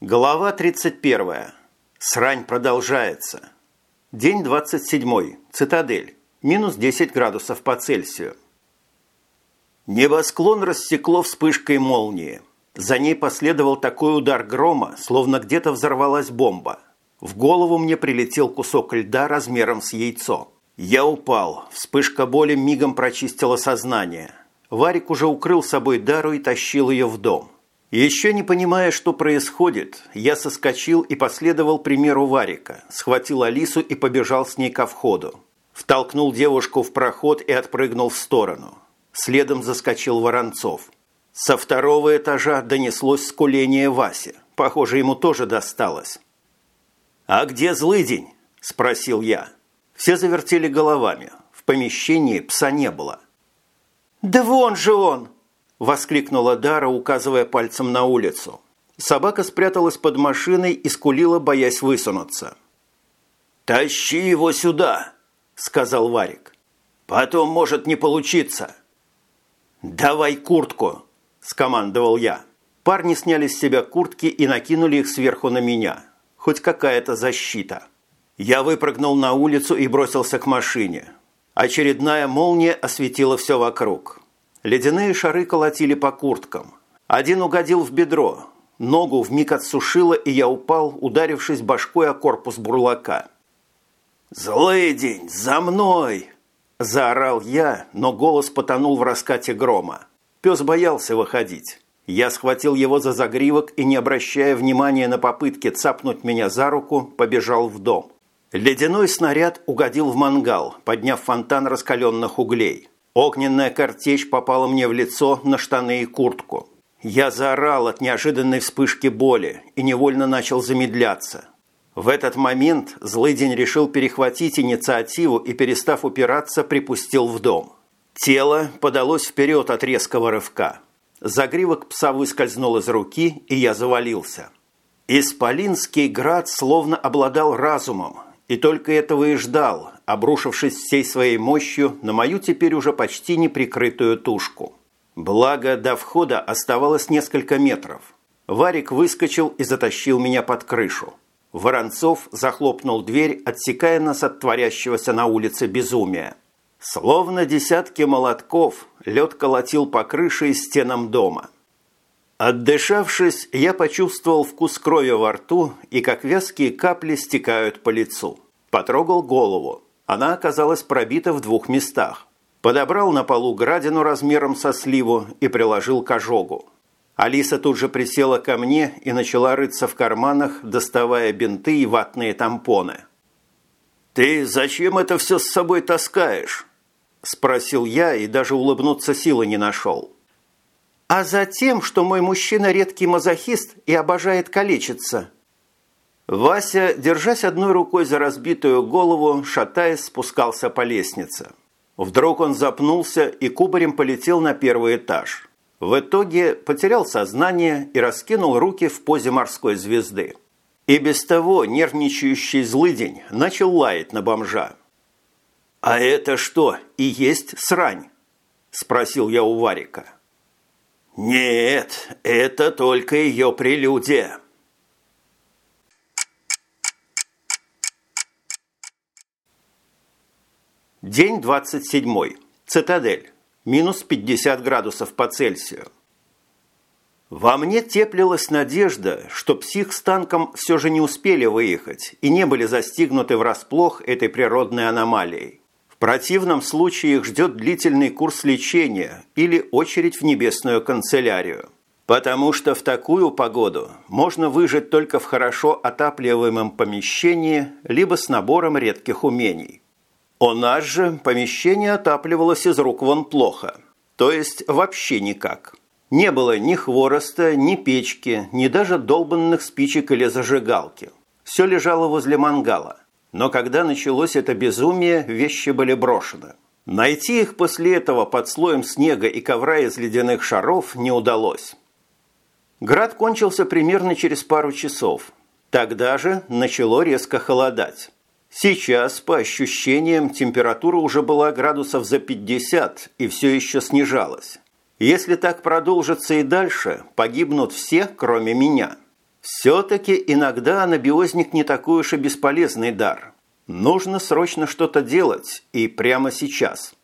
Глава 31. Срань продолжается. День 27. Цитадель. Минус 10 градусов по Цельсию. Небосклон рассекло вспышкой молнии. За ней последовал такой удар грома, словно где-то взорвалась бомба. В голову мне прилетел кусок льда размером с яйцо. Я упал. Вспышка боли мигом прочистила сознание. Варик уже укрыл собой Дару и тащил ее в дом. Еще не понимая, что происходит, я соскочил и последовал примеру Варика, схватил Алису и побежал с ней ко входу. Втолкнул девушку в проход и отпрыгнул в сторону. Следом заскочил Воронцов. Со второго этажа донеслось скуление Васи. Похоже, ему тоже досталось. «А где злыдень?» – спросил я. Все завертели головами. В помещении пса не было. «Да вон же он!» – воскликнула Дара, указывая пальцем на улицу. Собака спряталась под машиной и скулила, боясь высунуться. «Тащи его сюда!» – сказал Варик. «Потом может не получиться». «Давай куртку!» – скомандовал я. Парни сняли с себя куртки и накинули их сверху на меня. Хоть какая-то защита. Я выпрыгнул на улицу и бросился к машине. Очередная молния осветила все вокруг. Ледяные шары колотили по курткам. Один угодил в бедро. Ногу вмиг отсушило, и я упал, ударившись башкой о корпус бурлака. «Злый день, за мной!» Заорал я, но голос потонул в раскате грома. Пес боялся выходить. Я схватил его за загривок и, не обращая внимания на попытки цапнуть меня за руку, побежал в дом. Ледяной снаряд угодил в мангал, подняв фонтан раскаленных углей. Огненная картечь попала мне в лицо, на штаны и куртку. Я заорал от неожиданной вспышки боли и невольно начал замедляться. В этот момент злый день решил перехватить инициативу и, перестав упираться, припустил в дом. Тело подалось вперед от резкого рывка. Загривок пса выскользнул из руки, и я завалился. Исполинский град словно обладал разумом, и только этого и ждал, обрушившись всей своей мощью на мою теперь уже почти неприкрытую тушку. Благо, до входа оставалось несколько метров. Варик выскочил и затащил меня под крышу. Воронцов захлопнул дверь, отсекая нас от творящегося на улице безумия. Словно десятки молотков, лед колотил по крыше и стенам дома. Отдышавшись, я почувствовал вкус крови во рту и как вязкие капли стекают по лицу. Потрогал голову. Она оказалась пробита в двух местах. Подобрал на полу градину размером со сливу и приложил к ожогу. Алиса тут же присела ко мне и начала рыться в карманах, доставая бинты и ватные тампоны. «Ты зачем это все с собой таскаешь?» – спросил я и даже улыбнуться силы не нашел а затем, что мой мужчина редкий мазохист и обожает калечиться». Вася, держась одной рукой за разбитую голову, шатаясь, спускался по лестнице. Вдруг он запнулся и кубарем полетел на первый этаж. В итоге потерял сознание и раскинул руки в позе морской звезды. И без того нервничающий злыдень начал лаять на бомжа. «А это что, и есть срань?» – спросил я у Варика. Нет, это только ее прелюдия. День 27. Цитадель. Минус 50 градусов по Цельсию. Во мне теплилась надежда, что псих с танком все же не успели выехать и не были застигнуты врасплох этой природной аномалией противном случае их ждет длительный курс лечения или очередь в небесную канцелярию. Потому что в такую погоду можно выжить только в хорошо отапливаемом помещении либо с набором редких умений. У нас же помещение отапливалось из рук вон плохо, то есть вообще никак. Не было ни хвороста, ни печки, ни даже долбанных спичек или зажигалки. Все лежало возле мангала – но когда началось это безумие, вещи были брошены. Найти их после этого под слоем снега и ковра из ледяных шаров не удалось. Град кончился примерно через пару часов. Тогда же начало резко холодать. Сейчас, по ощущениям, температура уже была градусов за 50 и все еще снижалась. Если так продолжится и дальше, погибнут все, кроме меня. Все-таки иногда анабиозник не такой уж и бесполезный дар. Нужно срочно что-то делать, и прямо сейчас.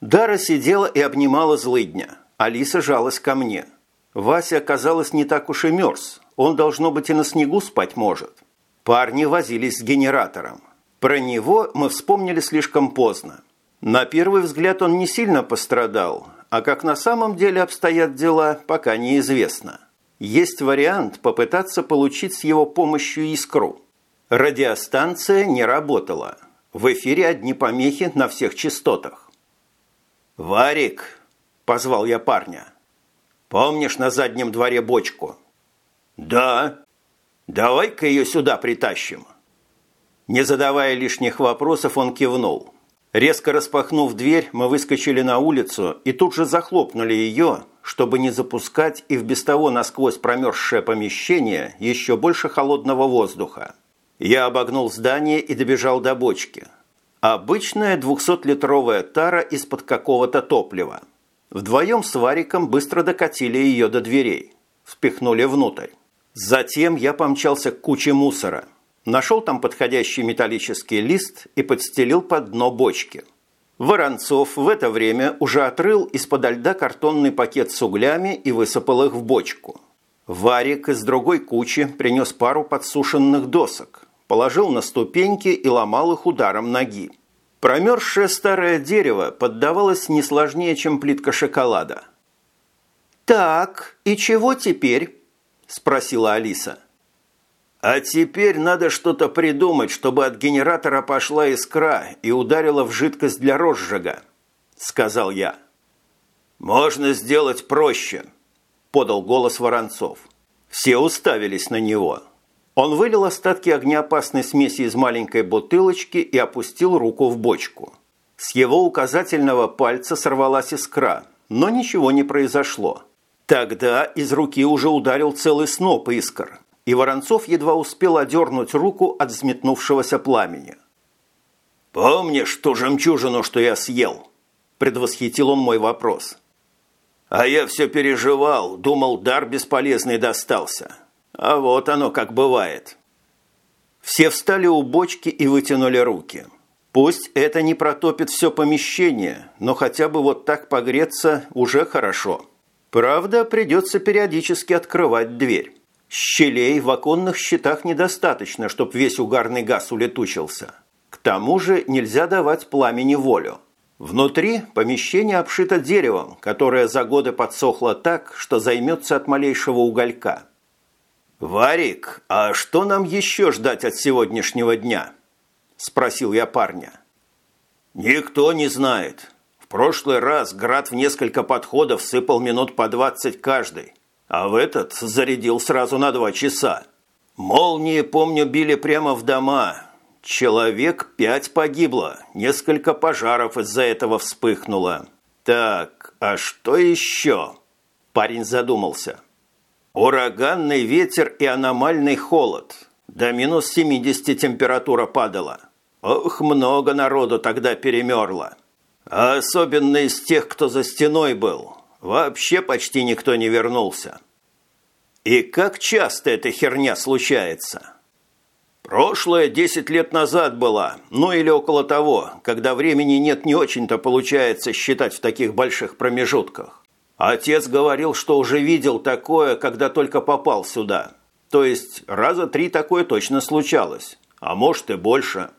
Дара сидела и обнимала злыдня. Алиса жалась ко мне. Вася, оказалось, не так уж и мерз. Он, должно быть, и на снегу спать может. Парни возились с генератором. Про него мы вспомнили слишком поздно. На первый взгляд он не сильно пострадал, а как на самом деле обстоят дела, пока неизвестно. Есть вариант попытаться получить с его помощью искру. Радиостанция не работала. В эфире одни помехи на всех частотах. «Варик!» – позвал я парня. «Помнишь на заднем дворе бочку?» «Да». «Давай-ка ее сюда притащим». Не задавая лишних вопросов, он кивнул. Резко распахнув дверь, мы выскочили на улицу и тут же захлопнули ее, чтобы не запускать и в без того насквозь промерзшее помещение еще больше холодного воздуха. Я обогнул здание и добежал до бочки. Обычная двухсотлитровая тара из-под какого-то топлива. Вдвоем с Вариком быстро докатили ее до дверей. Впихнули внутрь. Затем я помчался к куче мусора – Нашел там подходящий металлический лист и подстелил под дно бочки. Воронцов в это время уже отрыл из-под льда картонный пакет с углями и высыпал их в бочку. Варик из другой кучи принес пару подсушенных досок, положил на ступеньки и ломал их ударом ноги. Промерзшее старое дерево поддавалось не сложнее, чем плитка шоколада. «Так, и чего теперь?» – спросила Алиса. – а теперь надо что-то придумать, чтобы от генератора пошла искра и ударила в жидкость для розжига, сказал я. Можно сделать проще, подал голос Воронцов. Все уставились на него. Он вылил остатки огнеопасной смеси из маленькой бутылочки и опустил руку в бочку. С его указательного пальца сорвалась искра, но ничего не произошло. Тогда из руки уже ударил целый сноп искр, и Воронцов едва успел одернуть руку от взметнувшегося пламени. «Помнишь ту жемчужину, что я съел?» – предвосхитил он мой вопрос. «А я все переживал, думал, дар бесполезный достался. А вот оно как бывает». Все встали у бочки и вытянули руки. Пусть это не протопит все помещение, но хотя бы вот так погреться уже хорошо. Правда, придется периодически открывать дверь. Щелей в оконных щитах недостаточно, чтобы весь угарный газ улетучился. К тому же нельзя давать пламени волю. Внутри помещение обшито деревом, которое за годы подсохло так, что займется от малейшего уголька. «Варик, а что нам еще ждать от сегодняшнего дня?» – спросил я парня. «Никто не знает. Прошлый раз град в несколько подходов сыпал минут по двадцать каждый а в этот зарядил сразу на два часа. Молнии, помню, били прямо в дома. Человек пять погибло, несколько пожаров из-за этого вспыхнуло. Так, а что еще? Парень задумался. Ураганный ветер и аномальный холод. До минус 70 температура падала. Ох, много народу тогда перемерло. А особенно из тех, кто за стеной был. Вообще почти никто не вернулся. И как часто эта херня случается? Прошлое десять лет назад была, ну или около того, когда времени нет не очень-то получается считать в таких больших промежутках. Отец говорил, что уже видел такое, когда только попал сюда. То есть раза три такое точно случалось, а может и больше.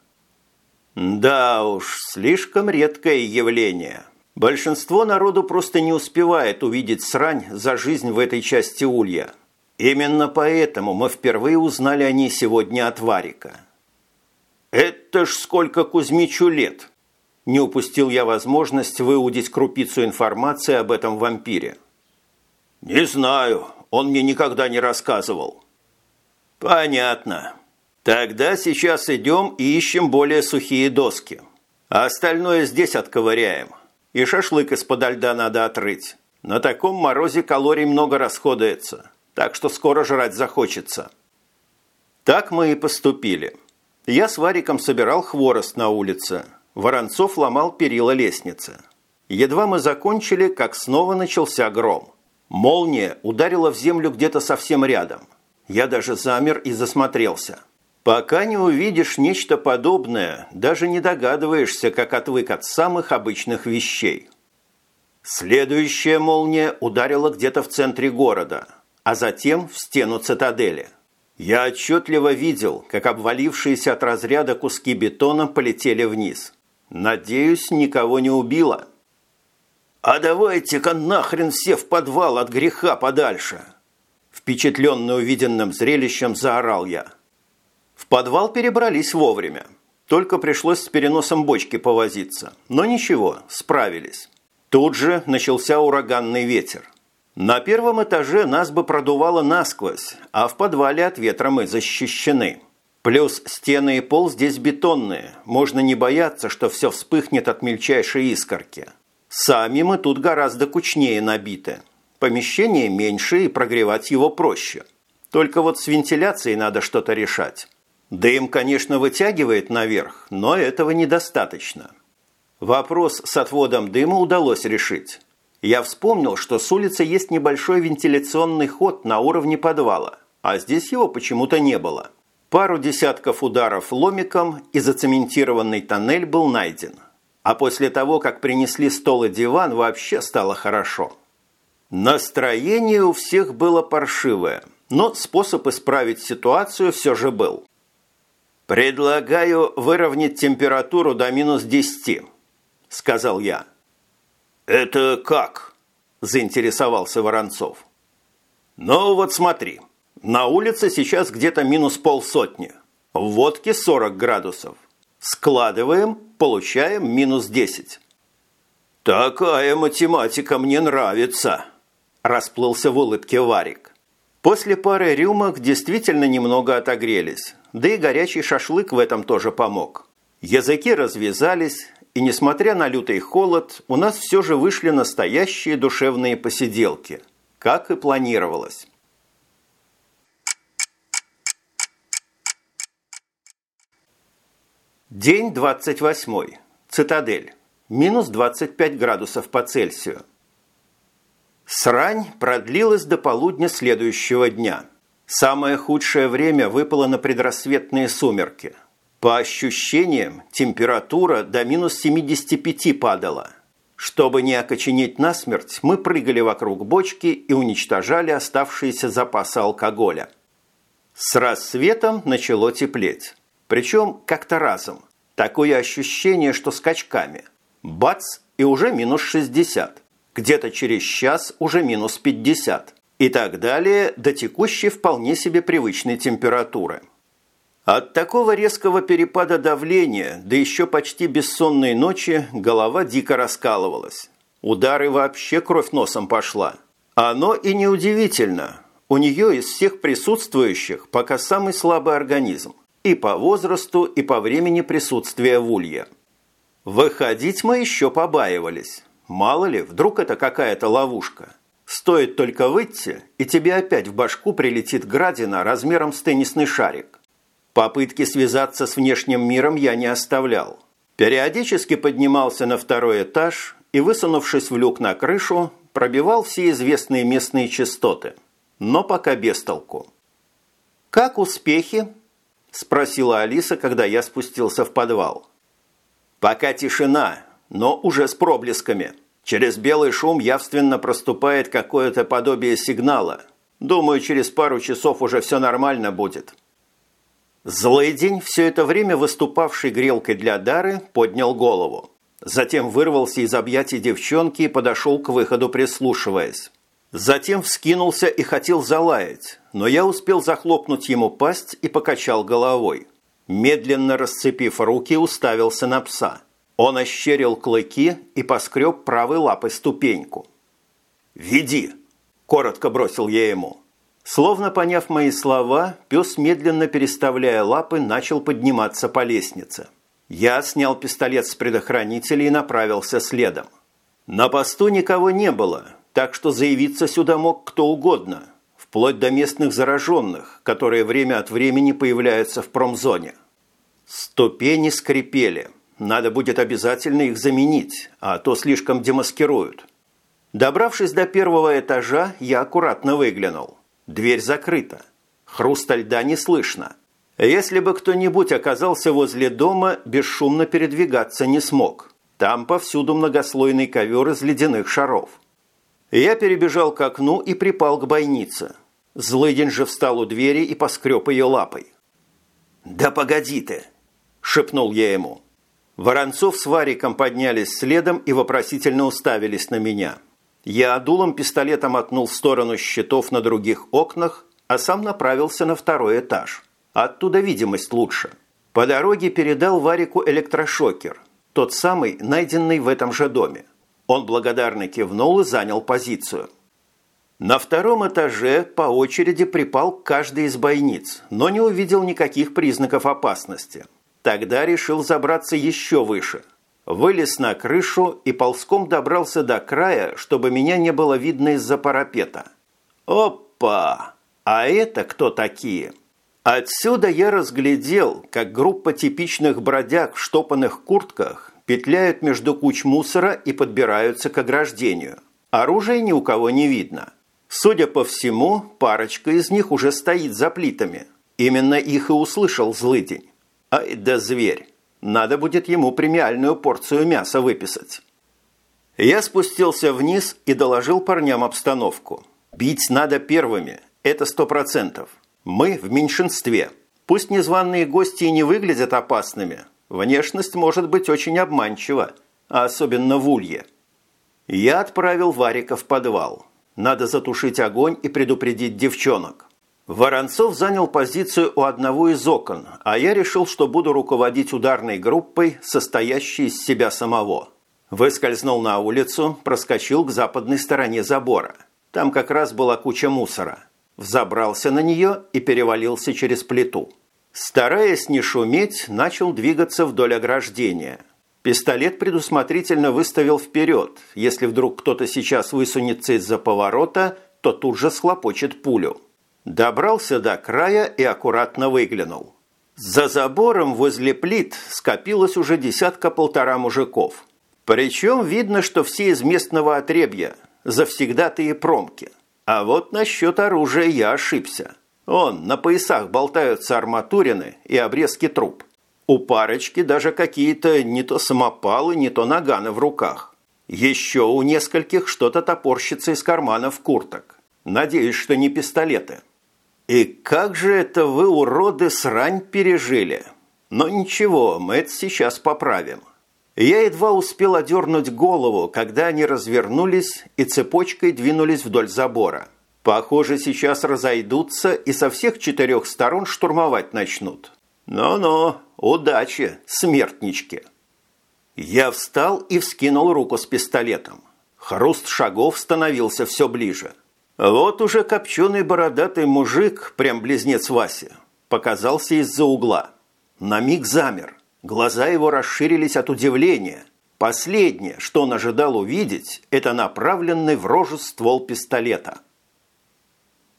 Да уж, слишком редкое явление. Большинство народу просто не успевает увидеть срань за жизнь в этой части улья. Именно поэтому мы впервые узнали о ней сегодня от Варика. «Это ж сколько Кузьмичу лет!» Не упустил я возможность выудить крупицу информации об этом вампире. «Не знаю, он мне никогда не рассказывал». «Понятно. Тогда сейчас идем и ищем более сухие доски. А остальное здесь отковыряем. И шашлык из-под льда надо отрыть. На таком морозе калорий много расходуется, так что скоро жрать захочется. Так мы и поступили. Я с Вариком собирал хворост на улице. Воронцов ломал перила лестницы. Едва мы закончили, как снова начался гром. Молния ударила в землю где-то совсем рядом. Я даже замер и засмотрелся. Пока не увидишь нечто подобное, даже не догадываешься, как отвык от самых обычных вещей. Следующая молния ударила где-то в центре города, а затем в стену цитадели. Я отчетливо видел, как обвалившиеся от разряда куски бетона полетели вниз. Надеюсь, никого не убило. «А давайте-ка нахрен все в подвал от греха подальше!» Впечатленный увиденным зрелищем заорал я. В подвал перебрались вовремя. Только пришлось с переносом бочки повозиться. Но ничего, справились. Тут же начался ураганный ветер. На первом этаже нас бы продувало насквозь, а в подвале от ветра мы защищены. Плюс стены и пол здесь бетонные. Можно не бояться, что все вспыхнет от мельчайшей искорки. Сами мы тут гораздо кучнее набиты. Помещение меньше и прогревать его проще. Только вот с вентиляцией надо что-то решать. Дым, конечно, вытягивает наверх, но этого недостаточно. Вопрос с отводом дыма удалось решить. Я вспомнил, что с улицы есть небольшой вентиляционный ход на уровне подвала, а здесь его почему-то не было. Пару десятков ударов ломиком и зацементированный тоннель был найден – а после того, как принесли стол и диван, вообще стало хорошо. Настроение у всех было паршивое, но способ исправить ситуацию все же был. «Предлагаю выровнять температуру до минус десяти», – сказал я. «Это как?» – заинтересовался Воронцов. «Ну вот смотри, на улице сейчас где-то минус полсотни, в водке 40 градусов. Складываем, получаем минус 10. «Такая математика мне нравится», – расплылся в улыбке Варик. После пары рюмок действительно немного отогрелись, да и горячий шашлык в этом тоже помог. Языки развязались, и, несмотря на лютый холод, у нас все же вышли настоящие душевные посиделки, как и планировалось. День 28. Цитадель. Минус 25 градусов по Цельсию. Срань продлилась до полудня следующего дня. Самое худшее время выпало на предрассветные сумерки. По ощущениям, температура до минус 75 падала. Чтобы не окоченеть насмерть, мы прыгали вокруг бочки и уничтожали оставшиеся запасы алкоголя. С рассветом начало теплеть. Причем как-то разом. Такое ощущение, что скачками. Бац, и уже минус 60. Где-то через час уже минус 50. И так далее до текущей вполне себе привычной температуры. От такого резкого перепада давления, да еще почти бессонной ночи, голова дико раскалывалась. Удары вообще кровь носом пошла. Оно и неудивительно. У нее из всех присутствующих пока самый слабый организм. И по возрасту, и по времени присутствия в улье. Выходить мы еще побаивались. Мало ли, вдруг это какая-то ловушка. Стоит только выйти, и тебе опять в башку прилетит градина размером с теннисный шарик. Попытки связаться с внешним миром я не оставлял. Периодически поднимался на второй этаж и, высунувшись в люк на крышу, пробивал все известные местные частоты. Но пока без толку. «Как успехи?» – спросила Алиса, когда я спустился в подвал. «Пока тишина, но уже с проблесками. Через белый шум явственно проступает какое-то подобие сигнала. Думаю, через пару часов уже все нормально будет». Злый день, все это время выступавший грелкой для Дары, поднял голову. Затем вырвался из объятий девчонки и подошел к выходу, прислушиваясь. Затем вскинулся и хотел залаять, но я успел захлопнуть ему пасть и покачал головой. Медленно расцепив руки, уставился на пса. Он ощерил клыки и поскреб правой лапой ступеньку. «Веди!» – коротко бросил я ему. Словно поняв мои слова, пес, медленно переставляя лапы, начал подниматься по лестнице. Я снял пистолет с предохранителя и направился следом. На посту никого не было – так что заявиться сюда мог кто угодно, вплоть до местных зараженных, которые время от времени появляются в промзоне. Ступени скрипели. Надо будет обязательно их заменить, а то слишком демаскируют. Добравшись до первого этажа, я аккуратно выглянул. Дверь закрыта. Хруста льда не слышно. Если бы кто-нибудь оказался возле дома, бесшумно передвигаться не смог. Там повсюду многослойный ковер из ледяных шаров. Я перебежал к окну и припал к бойнице. Злыдень же встал у двери и поскреб ее лапой. «Да погоди ты!» – шепнул я ему. Воронцов с Вариком поднялись следом и вопросительно уставились на меня. Я дулом пистолета мотнул в сторону щитов на других окнах, а сам направился на второй этаж. Оттуда видимость лучше. По дороге передал Варику электрошокер, тот самый, найденный в этом же доме. Он благодарно кивнул и занял позицию. На втором этаже по очереди припал каждый из бойниц, но не увидел никаких признаков опасности. Тогда решил забраться еще выше. Вылез на крышу и ползком добрался до края, чтобы меня не было видно из-за парапета. Опа! А это кто такие? Отсюда я разглядел, как группа типичных бродяг в штопанных куртках петляют между куч мусора и подбираются к ограждению. Оружия ни у кого не видно. Судя по всему, парочка из них уже стоит за плитами. Именно их и услышал злыдень. Ай да зверь! Надо будет ему премиальную порцию мяса выписать. Я спустился вниз и доложил парням обстановку. Бить надо первыми, это сто процентов. Мы в меньшинстве. Пусть незваные гости и не выглядят опасными, внешность может быть очень обманчива, а особенно в улье. Я отправил Варика в подвал – надо затушить огонь и предупредить девчонок. Воронцов занял позицию у одного из окон, а я решил, что буду руководить ударной группой, состоящей из себя самого. Выскользнул на улицу, проскочил к западной стороне забора. Там как раз была куча мусора. Взобрался на нее и перевалился через плиту. Стараясь не шуметь, начал двигаться вдоль ограждения – Пистолет предусмотрительно выставил вперед. Если вдруг кто-то сейчас высунется из-за поворота, то тут же схлопочет пулю. Добрался до края и аккуратно выглянул. За забором возле плит скопилось уже десятка-полтора мужиков. Причем видно, что все из местного отребья, завсегдатые промки. А вот насчет оружия я ошибся. Он, на поясах болтаются арматурины и обрезки труб. У парочки даже какие-то не то самопалы, не то наганы в руках. Еще у нескольких что-то топорщится из карманов курток. Надеюсь, что не пистолеты. И как же это вы, уроды, срань пережили? Но ничего, мы это сейчас поправим. Я едва успел одернуть голову, когда они развернулись и цепочкой двинулись вдоль забора. Похоже, сейчас разойдутся и со всех четырех сторон штурмовать начнут. «Ну-ну, удачи, смертнички!» Я встал и вскинул руку с пистолетом. Хруст шагов становился все ближе. Вот уже копченый бородатый мужик, прям близнец Васи, показался из-за угла. На миг замер. Глаза его расширились от удивления. Последнее, что он ожидал увидеть, это направленный в рожу ствол пистолета –